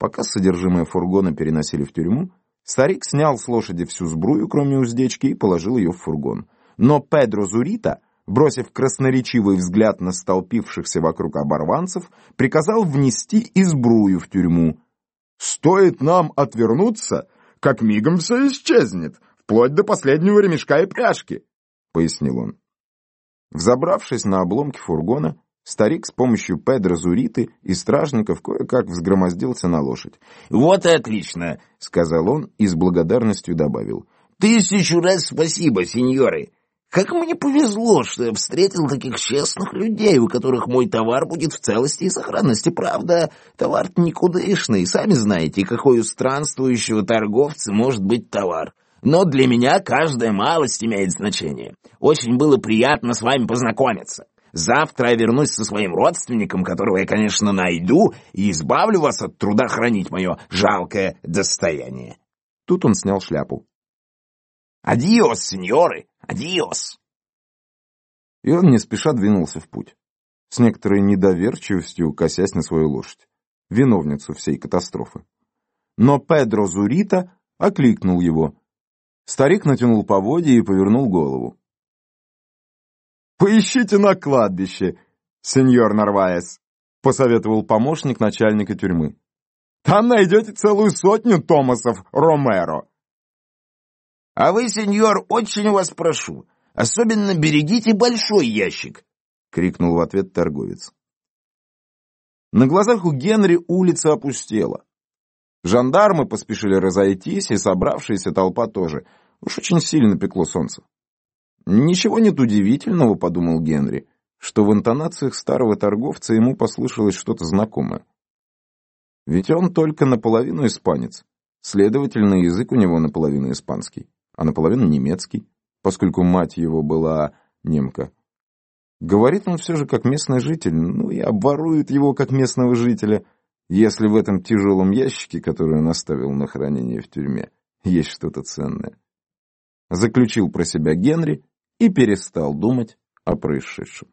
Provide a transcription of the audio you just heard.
Пока содержимое фургона переносили в тюрьму, старик снял с лошади всю сбрую, кроме уздечки, и положил ее в фургон. Но Педро Зурита, бросив красноречивый взгляд на столпившихся вокруг оборванцев, приказал внести и сбрую в тюрьму. «Стоит нам отвернуться, как мигом все исчезнет, вплоть до последнего ремешка и пряжки», — пояснил он. Взобравшись на обломки фургона, старик с помощью Педро Зуриты и стражников кое-как взгромоздился на лошадь. «Вот и отлично», — сказал он и с благодарностью добавил. «Тысячу раз спасибо, сеньоры! Как мне повезло, что я встретил таких честных людей, у которых мой товар будет в целости и сохранности. Правда, товар никудышный, сами знаете, какой у странствующего торговца может быть товар. Но для меня каждая малость имеет значение. Очень было приятно с вами познакомиться. Завтра я вернусь со своим родственником, которого я, конечно, найду, и избавлю вас от труда хранить мое жалкое достояние. Тут он снял шляпу. «Адиос, сеньоры! Адиос!» И он не спеша двинулся в путь, с некоторой недоверчивостью косясь на свою лошадь, виновницу всей катастрофы. Но Педро Зурита окликнул его. Старик натянул поводья и повернул голову. «Поищите на кладбище, сеньор Нарваес», — посоветовал помощник начальника тюрьмы. «Там найдете целую сотню Томасов Ромеро». «А вы, сеньор, очень вас прошу, особенно берегите большой ящик», — крикнул в ответ торговец. На глазах у Генри улица опустела. Жандармы поспешили разойтись, и собравшаяся толпа тоже. Уж очень сильно пекло солнце. «Ничего нет удивительного», — подумал Генри, что в интонациях старого торговца ему послышалось что-то знакомое. Ведь он только наполовину испанец, следовательно, язык у него наполовину испанский, а наполовину немецкий, поскольку мать его была немка. Говорит он все же как местный житель, ну и обворует его как местного жителя, если в этом тяжелом ящике, который он оставил на хранение в тюрьме, есть что-то ценное. Заключил про себя Генри и перестал думать о происшедшем.